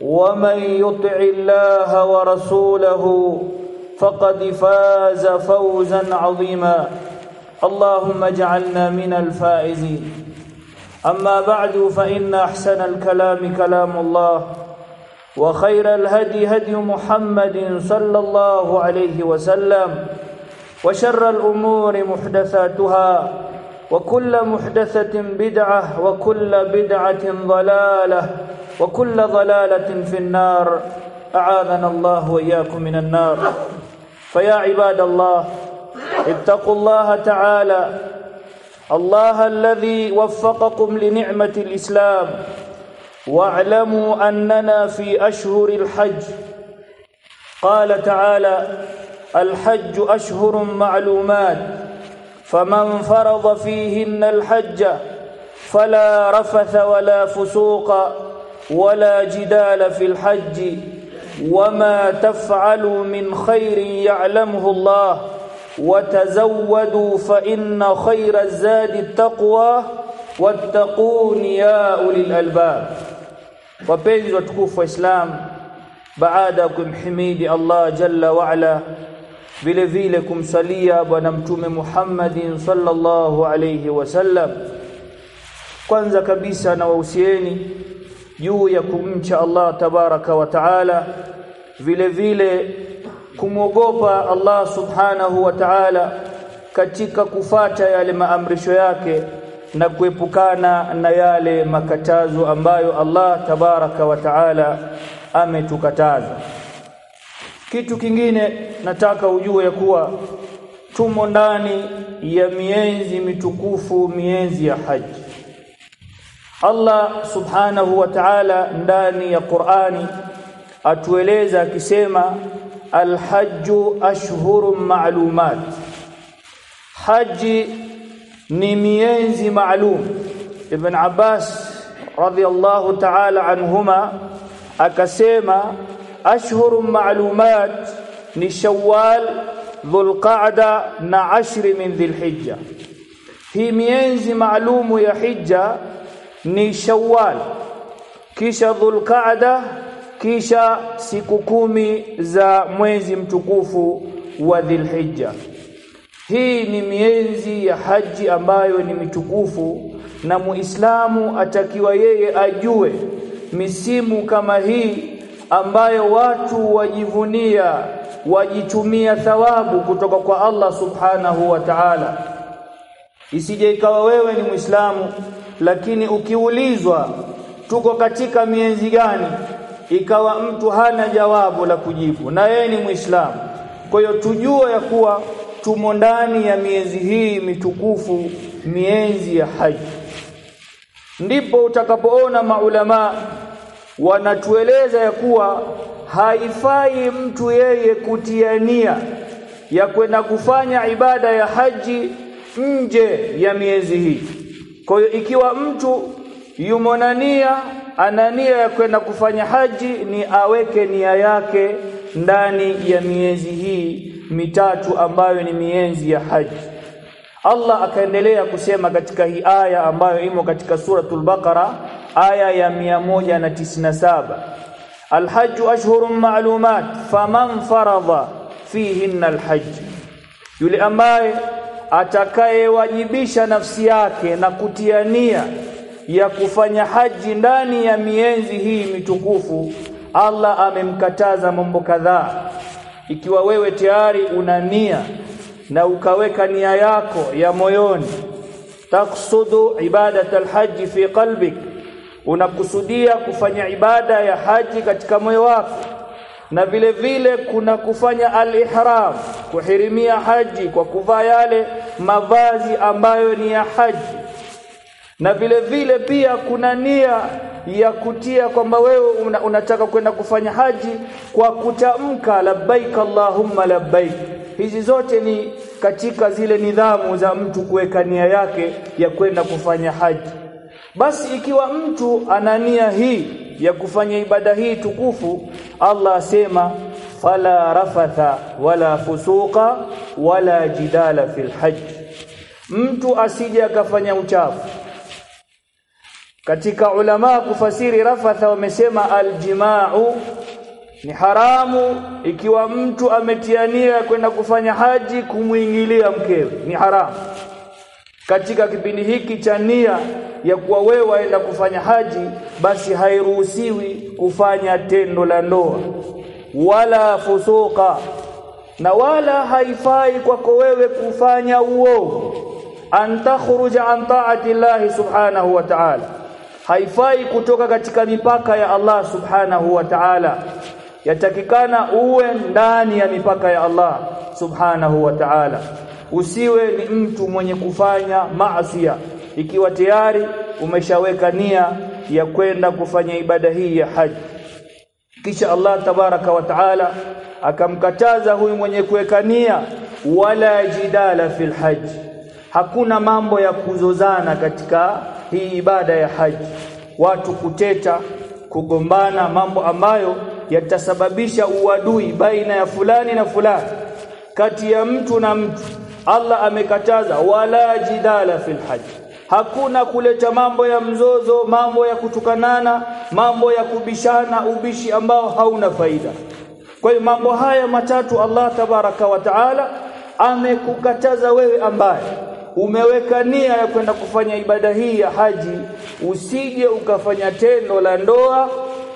ومن يطع الله ورسوله فقد فاز فوزا عظيما. اللهم اجعلنا من الفائزين. أما بعد فإن أحسن الكلام كلام الله وخير الهدي هدي محمد صلى الله عليه وسلم وشر الأمور محدثاتها وكل محدثة بدعة وكل بدعة ضلالة وكل ضلالة في النار. أعاذنا الله وإياكم من النار. فيا عباد الله اتقوا الله تعالى. الله الذي وفقكم لنعمة الإسلام. واعلموا أننا في أشهر الحج. قال تعالى الحج أشهر معلومات. فمن فرض فيهن الحج فلا رفث ولا فسوق. ولا جدال في الحج وما تفعلوا من خير يعلمه الله وتزودوا فإن خير الزاد التقوى واتقون يا أولي الألباب wapenzi watukufu wa Islam baada ya kumhimidi Allah jalla wa ala vile vile kumsalia bwana mtume Muhammadin sallallahu alayhi wasallam kwanza kabisa na wahusieni juu ya kumcha Allah tabaraka wa taala vile vile kumwogopa Allah subhanahu wa ta'ala katika kufata yale maamrisho yake na kuepukana na yale makatazo ambayo Allah tabaraka wa taala ametukataza. Kitu kingine nataka ujue ya kuwa tumo ndani ya mienzi mitukufu mienzi ya haji Allah subhanahu wa ta'ala ndani ya Qur'ani atueleza akisema alhajju ashhurun ma'lumat haji ni mienzi maalum ibn Abbas radhiyallahu ta'ala anhuma akasema ashhurun ma'lumat ni shawwal dhulqa'da na ashri min dhilhijja hii mienzi maalumu ya hija ni shawwal kisha dhulqa'da kisha siku kumi za mwezi mtukufu wa dhilhijja. Hii ni mienzi ya haji ambayo ni mitukufu na muislamu atakiwa yeye ajue misimu kama hii ambayo watu wajivunia wajitumia thawabu kutoka kwa Allah subhanahu wa ta'ala. Isije ikawa wewe ni muislamu lakini ukiulizwa tuko katika mienzi gani ikawa mtu hana jawabu la kujibu. Na yeye ni muislamu. Kwa hiyo tujue ya kuwa tumo ndani ya miezi hii mitukufu mienzi ya haji. Ndipo utakapoona maulama wanatueleza ya kuwa haifai mtu yeye kutiania ya kwenda kufanya ibada ya haji nje ya miezi hii kwa hiyo ikiwa mtu yumo nia ana nia ya kwenda kufanya haji ni aweke nia yake ndani ya miezi hii mitatu ambayo ni miezi ya haji. Allah akaendelea kusema katika hii aya ambayo imo katika suratul Baqara aya ya 197 Alhajju ashhurun ma'lumat faman faradha fihinna alhajj. Yule ambaye atakayewajibisha nafsi yake na kutiania ya kufanya haji ndani ya mienzi hii mitukufu Allah amemkataza mambo kadhaa. Ikiwa wewe tayari una nia na ukaweka nia yako ya moyoni taksudu ibadat alhaji fi qalbik unakusudia kufanya ibada ya haji katika moyo wako na vile vile kuna kufanya al-ihram kuhirimia haji kwa kuvaa yale mavazi ambayo ni ya haji. Na vile vile pia kuna nia ya kutia kwamba wewe una, unataka kwenda kufanya haji kwa kutamka labbaik allahumma labbaik. Hizi zote ni katika zile nidhamu za mtu kuweka nia yake ya kwenda kufanya haji. Basi ikiwa mtu ana nia hii ya kufanya ibada hii tukufu Allah asema fala rafatha wala fusuqa wala jidala fil hajj. Mtu asije akafanya uchafu. Katika ulama kufasiri rafatha wamesema aljima'u ni haramu ikiwa mtu ametiania kwenda kufanya haji kumuingilia mkewe. Ni haramu katika kipindi hiki cha nia ya kuwa wewe waenda kufanya haji basi hairuhusiwi kufanya tendo la ndoa wala fusuka na wala haifai kwako wewe kufanya uovu. Antakhruja an ta'ati Allah subhanahu wa ta'ala haifai kutoka katika mipaka ya Allah subhanahu wa ta'ala. Yatakikana uwe ndani ya mipaka ya Allah subhanahu wa ta'ala usiwe ni mtu mwenye kufanya maasiya. Ikiwa tayari umeshaweka nia ya kwenda kufanya ibada hii ya haji. Kisha Allah tabaraka wa taala akamkataza huyu mwenye kuweka nia wala jidala fil haji. Hakuna mambo ya kuzozana katika hii ibada ya haji. Watu kuteta kugombana mambo ambayo yatasababisha uadui baina ya fulani na fulani kati ya mtu na mtu Allah amekataza wala jidala fil haji hakuna kuleta mambo ya mzozo mambo ya kutukanana mambo ya kubishana ubishi ambao hauna faida. Kwa hiyo mambo haya matatu Allah tabaraka wa taala amekukataza wewe ambaye umeweka nia ya kwenda kufanya ibada hii ya haji usije ukafanya tendo la ndoa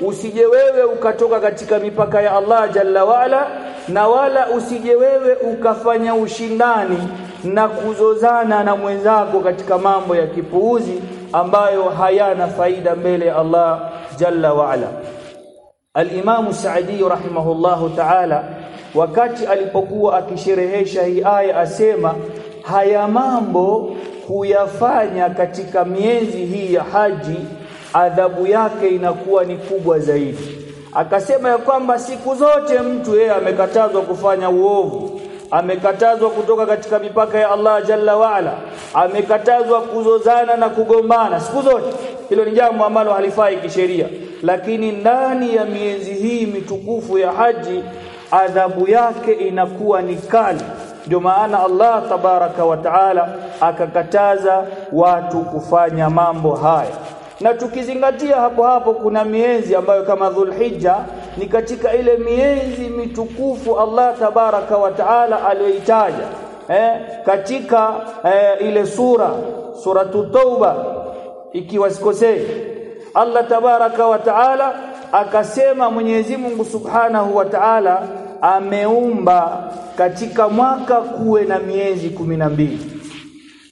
usije wewe ukatoka katika mipaka ya Allah jalla waala na wala usije wewe ukafanya ushindani na kuzozana na mwenzako katika mambo ya kipuuzi ambayo hayana faida mbele ya Allah jalla waala. Al-Imam Sa'di rahimahullahu ta'ala wakati alipokuwa akisherehesha hii aya asema haya mambo huyafanya katika miezi hii ya haji adhabu yake inakuwa ni kubwa zaidi. Akasema ya kwamba siku zote mtu yeye amekatazwa kufanya uovu amekatazwa kutoka katika mipaka ya Allah jalla waala amekatazwa kuzozana na kugombana siku zote. Hilo ni jambo ambalo halifai kisheria. Lakini ndani ya miezi hii mitukufu ya haji adhabu yake inakuwa ni kali. Ndio maana Allah tabaraka wa taala akakataza watu kufanya mambo haya na tukizingatia hapo hapo kuna miezi ambayo kama Dhulhijja ni katika ile miezi mitukufu Allah tabaraka wa taala aliyoitaja eh, katika eh, ile sura suratu Tauba ikiwa sikosei. Allah tabaraka wa taala akasema Mwenyezi Mungu Subhanahu wa Ta'ala ameumba katika mwaka kuwe na miezi kumi na mbili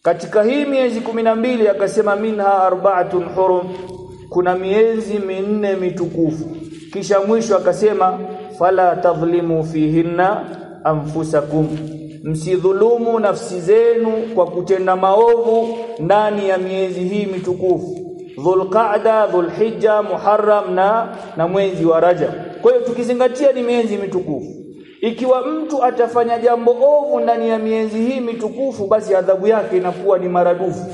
katika hii miezi kumi na mbili akasema minha arba'atun hurum kuna miezi minne mitukufu kisha mwisho akasema fala tadhlimu fihinna anfusakum msidhulumu nafsi zenu kwa kutenda maovu ndani ya miezi hii mitukufu Dhulqa'da, Dhulhijja, Muharram na na mwezi wa Rajab. Kwa hiyo tukizingatia ni miezi mitukufu. Ikiwa mtu atafanya jambo ovu ndani ya miezi hii mitukufu basi adhabu yake inakuwa ni maradufu.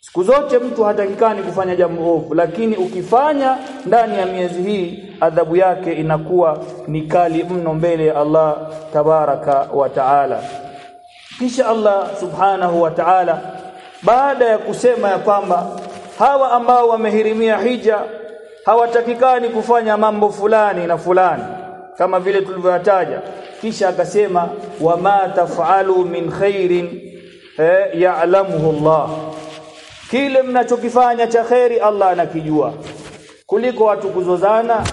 Siku zote mtu hatakikani kufanya jambo ovu lakini ukifanya ndani ya miezi hii adhabu yake inakuwa ni kali mno mbele ya Allah tabaraka wa taala. kisha Allah subhanahu wa ta'ala baada ya kusema ya kwamba hawa ambao wamehirimia hija hawatakikani kufanya mambo fulani na fulani kama vile tulivyotaja kisha akasema wama taf'alu min khairin eh, ya'lamuhu Allah. Kile mnachokifanya cha khairi Allah anakijua. Kuliko watu kuzozana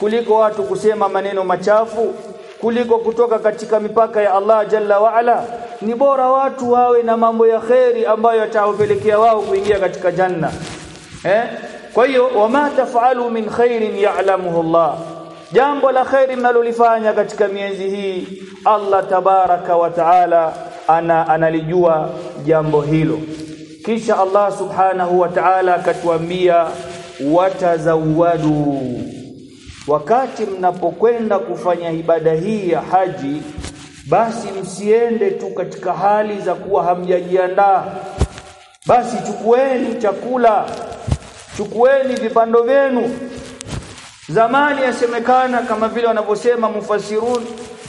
kuliko watu kusema maneno machafu kuliko kutoka katika mipaka ya Allah jalla waala ni bora watu wawe na mambo ya kheri ambayo yatawapelekea wao kuingia katika janna. Eh? Kwa hiyo wama tafalu min khairin ya'lamuhu Allah jambo la khairi mnalolifanya katika miezi hii Allah tabaraka wa taala ana analijua jambo hilo. Kisha Allah subhanahu wa ta'ala akatuambia watazawadu wakati mnapokwenda kufanya ibada hii ya haji basi msiende tu katika hali za kuwa hamjajiandaa. Basi chukueni chakula chukueni vipando vyenu zamani yasemekana kama vile wanavyosema mufasirun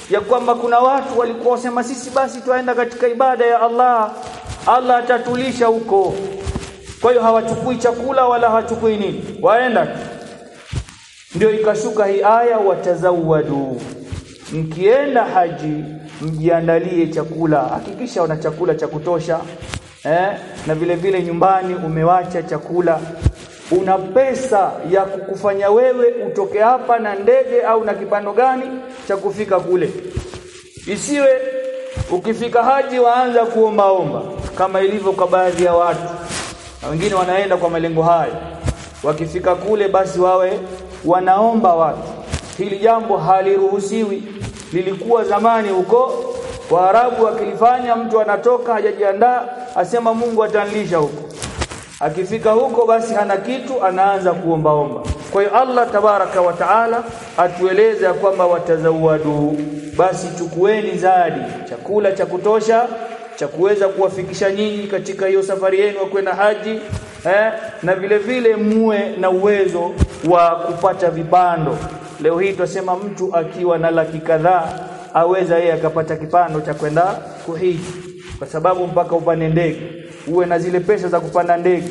ya kwamba kuna watu walikuwa wasema sisi basi twaenda katika ibada ya Allah Allah atatulisha huko. Kwa hiyo hawachukui chakula wala hawachukui nini waenda ndio ikashuka hii aya watazawadu mkienda haji mjiandalie chakula. Hakikisha una chakula cha kutosha eh? na vile vile nyumbani umewacha chakula una pesa ya kukufanya wewe utoke hapa na ndege au na kipando gani cha kufika kule. Isiwe ukifika haji waanza kuombaomba kama ilivyo kwa baadhi ya watu. Na wengine wanaenda kwa malengo hayo. Wakifika kule basi wawe wanaomba watu. Hili jambo haliruhusiwi. Lilikuwa zamani huko Waarabu wakilifanya mtu anatoka hajajiandaa asema Mungu atanlisha huko akifika huko basi hana kitu anaanza kuombaomba. Kwa hiyo Allah tabaraka wa taala atueleza kwamba watazawadu. Basi chukueni zadi chakula cha kutosha cha kuweza kuwafikisha nyinyi katika hiyo safari yenu kwenda haji eh, na vile vile muwe na uwezo wa kupata vibando. leo hii twasema mtu akiwa na laki kadhaa aweza yeye akapata kipando cha kwenda kuhiji. Kwa sababu mpaka upande ndege uwe na zile pesa za kupanda ndege.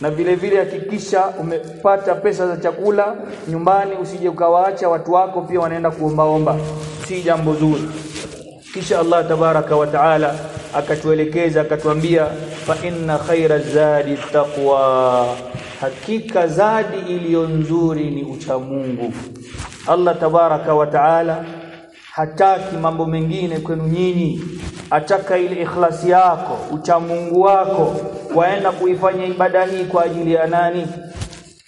Na vile vile hakikisha umepata pesa za chakula nyumbani usije ukawaacha watu wako pia wanaenda kuombaomba. Si jambo zuri. Kisha Allah tabaraka wa taala akatuelekeza akatuambia fa inna khaira zadi taqwa. Hakika zadi iliyo nzuri ni uchamungu Allah tabaraka wa taala hataki mambo mengine kwenu nyinyi. Ataka ile ikhlasi yako ucha Mungu wako waenda kuifanya ibada hii kwa ajili ya nani?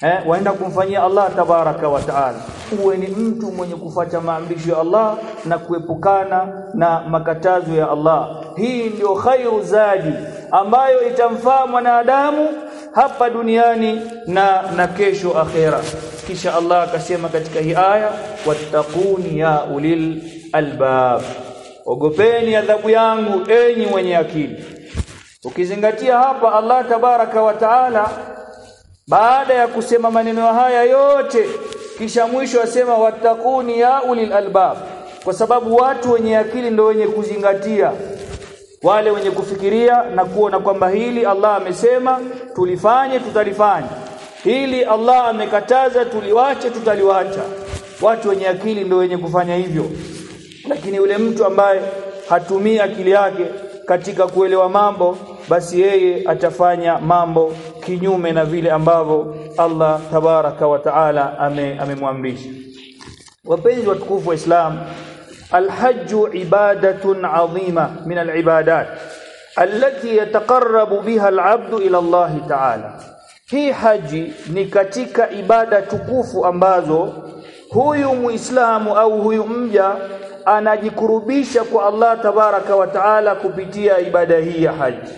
Eh waenda kumfanyia Allah tabaraka wa taala. Uwe ni mtu mwenye kufuata maamrisho ya Allah na kuepukana na makatazo ya Allah. Hii ndio khairu zadi ambayo itamfaa mwanadamu hapa duniani na na kesho akhera. Kisha Allah akasema katika hii aya wattaquni ya ulil albab. Ogopeni adhabu yangu enyi wenye akili. Ukizingatia hapa Allah tabaraka wa taala baada ya kusema maneno haya yote kisha mwisho asema wattaquni ya ulil albab. Kwa sababu watu wenye akili ndio wenye kuzingatia. Wale wenye kufikiria na kuona kwamba hili Allah amesema tulifanye tutalifanya. Hili Allah amekataza tuliwache tutaliwacha. Watu wenye akili ndio wenye kufanya hivyo lakini yule mtu ambaye hatumii akili yake katika kuelewa mambo basi yeye atafanya mambo kinyume na vile ambavyo Allah tabaraka wa taala amemwamrisha. Ame wapenzi watukufu wa Islam alhajju ibadatun adhima min alibadat allati yataqarrabu biha alabdu ila Allah taala. Hii haji ni katika ibada tukufu ambazo huyu muislamu au huyu mja anajikurubisha kwa Allah tabaraka wa taala kupitia ibada hii ya haji.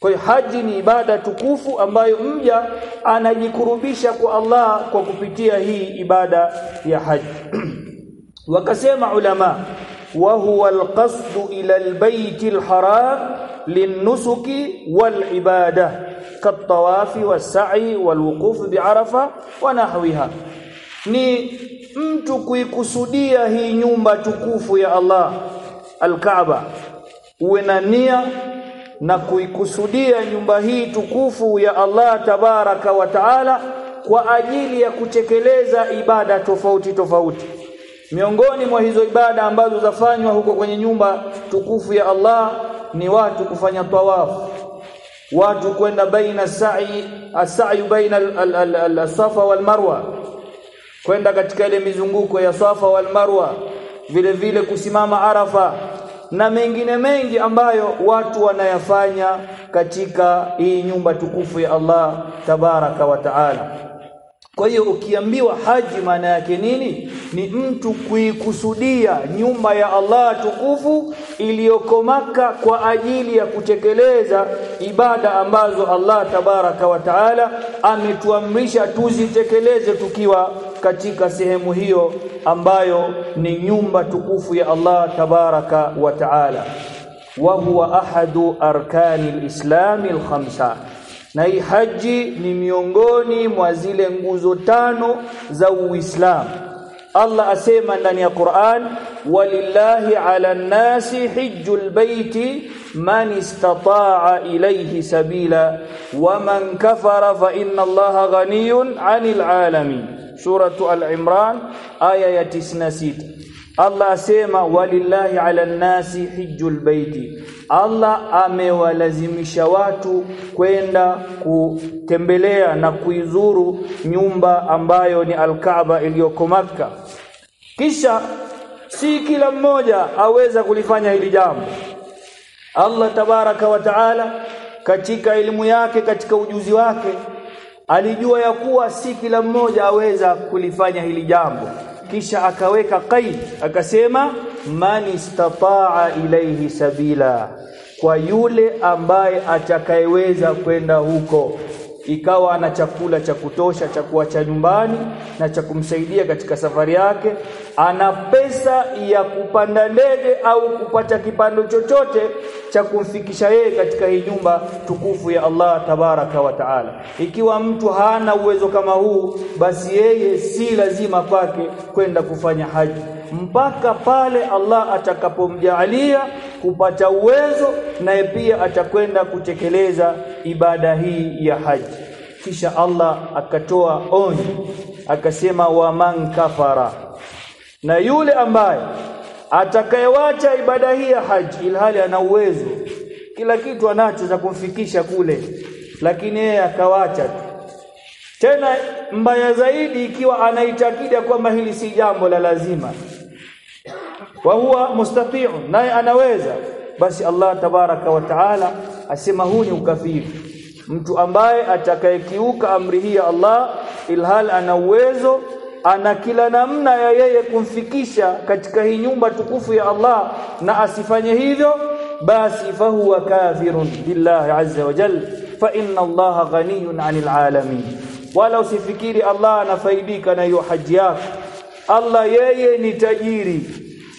Kwa hiyo haji ni ibada tukufu ambayo mja anajikurubisha kwa Allah kwa kupitia hii ibada ya haji. Wakasema ulama wa huwa alqasd ila albayt alharam linusuki walibada katawafi wasai walwuqufu biarafa wa nahwiha. Ni mtu kuikusudia hii nyumba tukufu ya Allah Al-Kaaba uwe na nia na kuikusudia nyumba hii tukufu ya Allah tabaraka wa taala kwa ajili ya kutekeleza ibada tofauti tofauti. Miongoni mwa hizo ibada ambazo zafanywa huko kwenye nyumba tukufu ya Allah ni watu kufanya tawafu watu kwenda baina sa'i as-sa'yu baina al-safa wal marwa kwenda katika ile mizunguko ya safa wal marwa vile vile kusimama arafa na mengine mengi ambayo watu wanayafanya katika hii nyumba tukufu ya Allah tabaraka wa taala. Kwa hiyo ukiambiwa haji maana yake nini? Ni mtu kuikusudia nyumba ya Allah tukufu iliyokomaka kwa ajili ya kutekeleza ibada ambazo Allah tabaraka wa taala ametuamrisha tuzitekeleze tukiwa katika sehemu hiyo ambayo ni nyumba tukufu ya Allah tabaraka wa taala. Wa huwa ahadu arkani alislami alkhamsa na hii haji ni miongoni mwa zile nguzo tano za Uislamu. Allah asema ndani ya Qur'an walillahi ala nasi hijjul baiti man istata'a ilayhi sabila waman kafara fa inna Allaha ghaniyun 'anil 'alamin suratu al-imran aya ya 96 Allah asema walillahi ala nasi hijjul baiti. Allah amewalazimisha watu kwenda kutembelea na kuizuru nyumba ambayo ni Al-Kaaba iliyoko Makka. Kisha si kila mmoja aweza kulifanya hili jambo. Allah tabaraka wa taala katika elimu yake katika ujuzi wake alijua ya kuwa si kila mmoja aweza kulifanya hili jambo. Kisha akaweka qaid akasema man istataa ilayhi sabila kwa yule ambaye atakayeweza kwenda huko ikawa ana chakula cha kutosha cha kuacha nyumbani na cha kumsaidia katika safari yake ana pesa ya kupanda ndege au kupata kipando chochote cha kumfikisha yeye katika hii nyumba tukufu ya Allah tabaraka wa taala. Ikiwa mtu hana uwezo kama huu basi yeye si lazima kwake kwenda kufanya haji. Mpaka pale Allah atakapomjaalia kupata uwezo naye pia atakwenda kutekeleza ibada hii ya haji kisha Allah akatoa onyo akasema wa man kafara. Na yule ambaye atakayewacha ibada hii ya haji ilhali ana uwezo kila kitu anacho za kumfikisha kule lakini yeye akawacha tena mbaya zaidi ikiwa anaitakidi kwamba hili si jambo la lazima. Wa huwa mustati'u naye anaweza. Basi Allah tabaraka wa taala asema huu ni ukafiri mtu ambaye atakayekiuka amri hii ya Allah ilhal ana uwezo ana kila namna ya yeye kumfikisha katika hii nyumba tukufu ya Allah na asifanye hivyo basi fahuwa kafirun billahi azza wa jalla fa inna Allah ghaniyun 'anil alamin. Wala usifikiri Allah anafaidika na hiyo haji yako. Allah yeye ni tajiri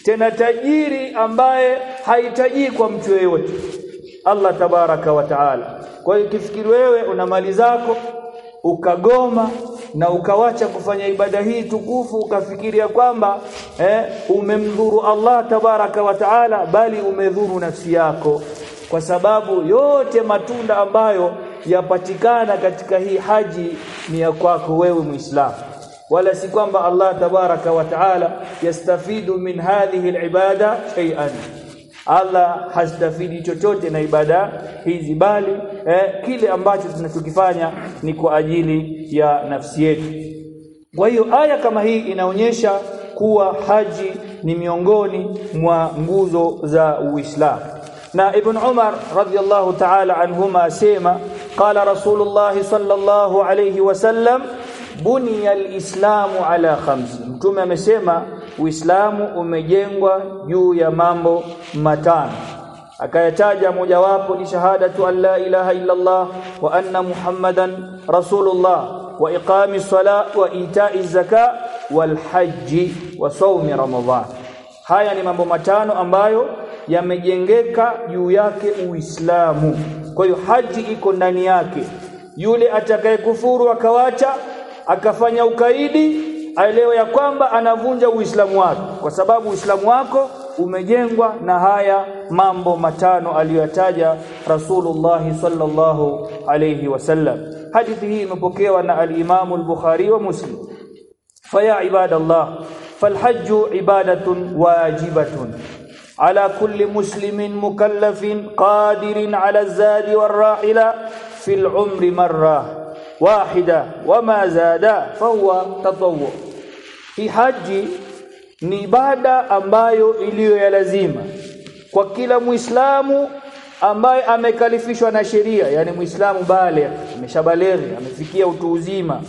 tena tajiri ambaye haitajii kwa mtu yeyote. Allah tabaraka wa taala kwa hiyo kifikiri wewe una mali zako ukagoma na ukawacha kufanya ibada hii tukufu ukafikiria kwamba eh, umemdhuru Allah tabaraka wa taala bali umedhuru nafsi yako. Kwa sababu yote matunda ambayo yapatikana katika hii haji ni ya kwako wewe muislamu. Wala si kwamba Allah tabaraka wa taala yastafidu min hadhihi alibada shay'an Allah hastafidi chochote na ibada hizi bali eh, kile ambacho tunachokifanya ni kwa ajili ya nafsi yetu kwa hiyo aya kama hii inaonyesha kuwa haji ni miongoni mwa nguzo za Uislamu na Ibn Umar radhiyallahu ta'ala anhuma asema qala Rasulullah sallallahu alayhi wasallam buniya al-islamu ala khams. mtume amesema uislamu umejengwa juu ya mambo matano. Akayataja mojawapo ni shahadatu an la ilaha illa Allah wa anna muhammadan rasulullah wa iqami sala wa itai zaka wal haji wa saumi ramadhan haya ni mambo matano ambayo yamejengeka juu yake uislamu. Kwa hiyo haji iko ndani yake. Yule atakayekufuru akawacha akafanya ukaidi aelewe ya kwamba anavunja uislamu wake kwa sababu uislamu wako umejengwa na haya mambo matano aliyotaja Rasulullah sallallahu alayhi wasallam hadithi hii imepokewa na al-Imam al-Bukhari wa Muslim faya ibadallah فالحج عبادة واجبة على كل مسلم مكلف قادر على الزاد والراحلة في العمر مرة واحدة وما زاد فهو تطوع في حج ni ibada ambayo iliyo ya lazima kwa kila muislamu ambaye amekalifishwa na sheria yani muislamu bale ameshabaleghi amefikia utu uzima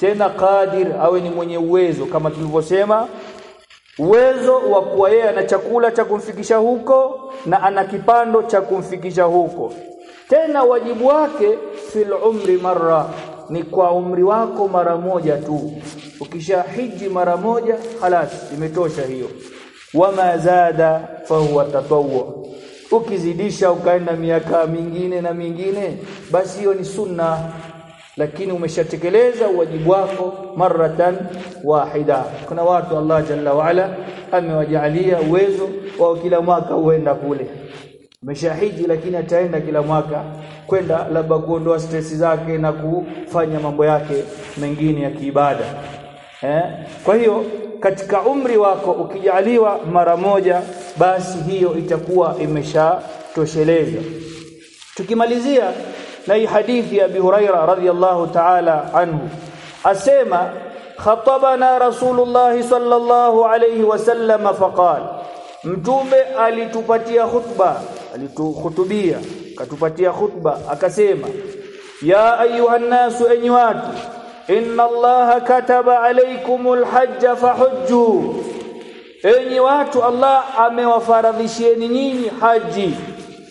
tena qadir awe ni mwenye uwezo kama tulivyosema uwezo wa kuwa yeye ana chakula cha kumfikisha huko na ana kipando cha kumfikisha huko tena wajibu wake fil umri marra ni kwa umri wako mara moja tu. Ukisha hiji mara moja halas imetosha hiyo. Wama zada fahuwa tatawwu. Ukizidisha ukaenda miaka mingine na mingine basi hiyo ni sunna. Lakini umeshatekeleza wajibu wako maratan wahida. Kuna watu Allah jalla waala amewajalia uwezo wa kila mwaka uenda kule ameshahiji lakini ataenda kila mwaka kwenda labda kuondoa stress zake na kufanya mambo yake mengine ya kiibada. Eh? Kwa hiyo katika umri wako ukijaliwa mara moja basi hiyo itakuwa imeshatosheleza tukimalizia na hii hadithi ya Abi Huraira radhiyallahu ta'ala anhu asema khatabana rasulullah sallallahu alayhi wasallam faqal mtume alitupatia khutba alituhutubia katupatia khutba akasema ya ayuha nasu enyi watu inna allaha kataba alaykumul hajja fahujju. Enyi watu allah amewafaradhishieni nyinyi haji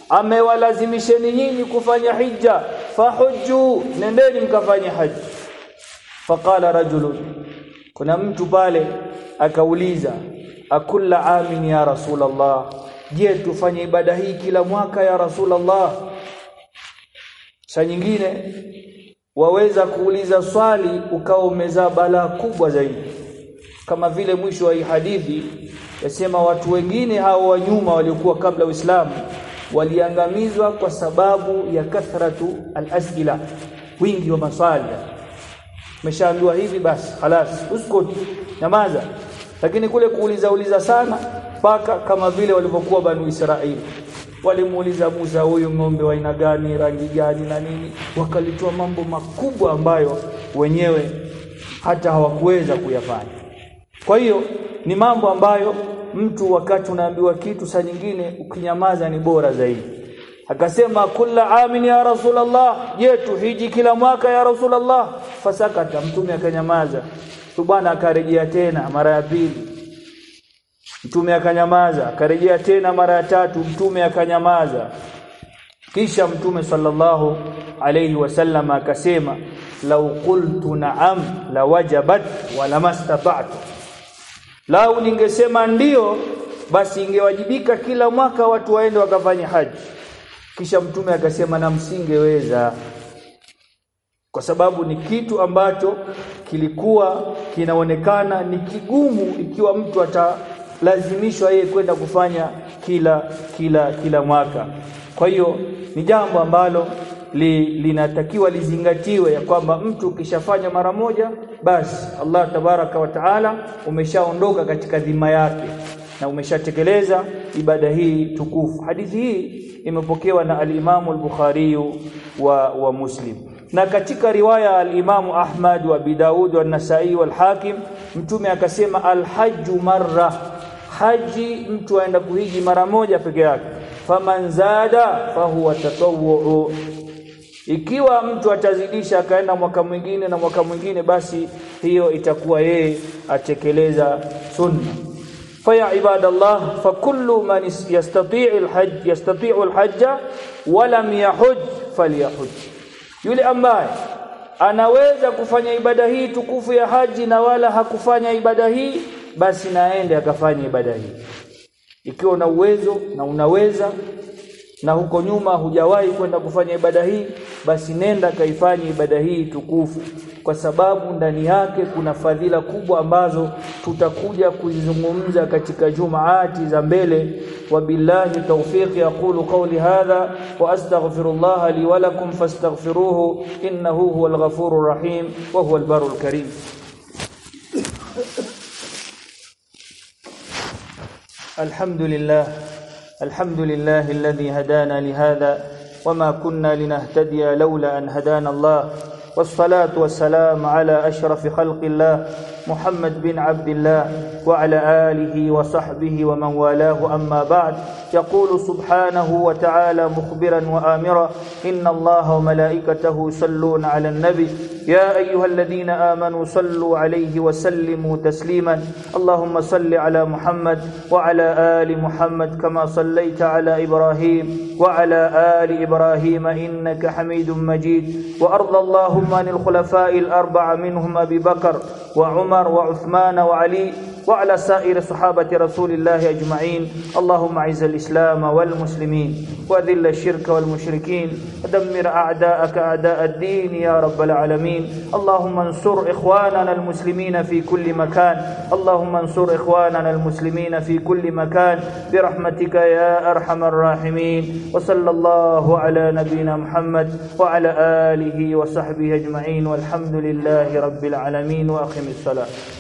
amewalazimisheni nyinyi kufanya hija fahujju nendeni mkafanye haji. Faqala rajulun kuna mtu pale akauliza akulla amin ya rasulullah je tufanye ibada hii kila mwaka ya rasulullah sa nyingine waweza kuuliza swali ukawa umezaa balaa kubwa zaidi. Kama vile mwisho wa hadithi yasema watu wengine hao wa nyuma waliokuwa kabla Uislamu waliangamizwa kwa sababu ya kathratu al-asila wingi wa maswali. Umeshaambiwa hivi basi halas uskut nyamaza lakini kule kuuliza uliza sana paka kama vile walivyokuwa banu Israeli walimuuliza Musa huyu ng'ombe wa aina gani rangi gani na nini? Wakalitoa mambo makubwa ambayo wenyewe hata hawakuweza kuyafanya. Kwa hiyo ni mambo ambayo mtu wakati unaambiwa kitu saa nyingine ukinyamaza ni bora zaidi. Akasema kula amin ya rasulullah. Yetu hiji kila mwaka ya rasulullah? Fasakata mtume akanyamaza tu bwana akarejea tena mara ya pili. Mtume akanyamaza akarejea tena mara ya tatu mtume akanyamaza. Kisha mtume sallallahu alayhi wasallam akasema lau qultu na'am la wajabat wala mastata'tu. Lau ningesema ndiyo basi ingewajibika kila mwaka watu waende wakafanya haji. Kisha mtume akasema na msingeweza kwa sababu ni kitu ambacho kilikuwa kinaonekana ni kigumu ikiwa mtu atalazimishwa yeye kwenda kufanya kila kila kila mwaka. Kwa hiyo ni jambo ambalo li, linatakiwa lizingatiwe ya kwamba mtu ukishafanya mara moja basi Allah tabaraka wa taala umeshaondoka katika dhima yake na umeshatekeleza ibada hii tukufu. Hadithi hii imepokewa na al-Imam al-Bukhari wa, wa Muslim na katika riwaya al-Imamu Ahmad wa Bidaud wa Nasai wal Hakim mtume akasema al-hajju marra. Haji mtu aenda kuhiji mara moja peke yake. Faman zada fahuwa tatawwu. Ikiwa mtu atazidisha akaenda mwaka mwingine na mwaka mwingine basi hiyo itakuwa yeye atekeleza sunna. Faya ibadallah fakullu man yastati'u alhajj yastati'u alhajja wa lam yahuj falyahuj yule ambaye anaweza kufanya ibada hii tukufu ya haji na wala hakufanya ibada hii basi naende akafanya ibada hii. Ikiwa una uwezo na unaweza na huko nyuma hujawahi kwenda kufanya ibada hii basi nenda kaifanye ibada hii tukufu. Kwa sababu ndani yake kuna fadhila kubwa ambazo tutakuja kuzizungumza katika jumaati za mbele وبالله التوفيق يقول قولي هذا وأستغفر الله لي ولكم فاستغفروه إنه هو الغفور الرحيم وهو البر الكريم. الحمد لله الحمد لله الذي هدانا لهذا وما كنا لنهتدي لولا أن هدانا الله والصلاة والسلام على أشرف خلق الله محمد بن عبد الله وعلى آله وصحبه ومن والاه. أما بعد يقول سبحانه وتعالى مخبرا وآمرا إن الله وملائكته يصلون على النبي. يا أيها الذين آمنوا صلوا عليه وسلموا تسليما. اللهم صل على محمد وعلى آل محمد كما صليت على إبراهيم وعلى آل إبراهيم إنك حميد مجيد. وأرض اللهم عن الخلفاء الأربعة منهم أبي بكر وعمر وعثمان وعلي وعلى سائر صحابة رسول الله أجمعين. اللهم أعز الإسلام والمسلمين وأذل الشرك والمشركين. ودمر أعداءك أعداء الدين يا رب العالمين. اللهم انصر إخواننا المسلمين في كل مكان. اللهم انصر إخواننا المسلمين في كل مكان. برحمتك يا أرحم الراحمين. وصلى الله على نبينا محمد وعلى آله وصحبه أجمعين. والحمد لله رب العالمين. وأقم الصلاة.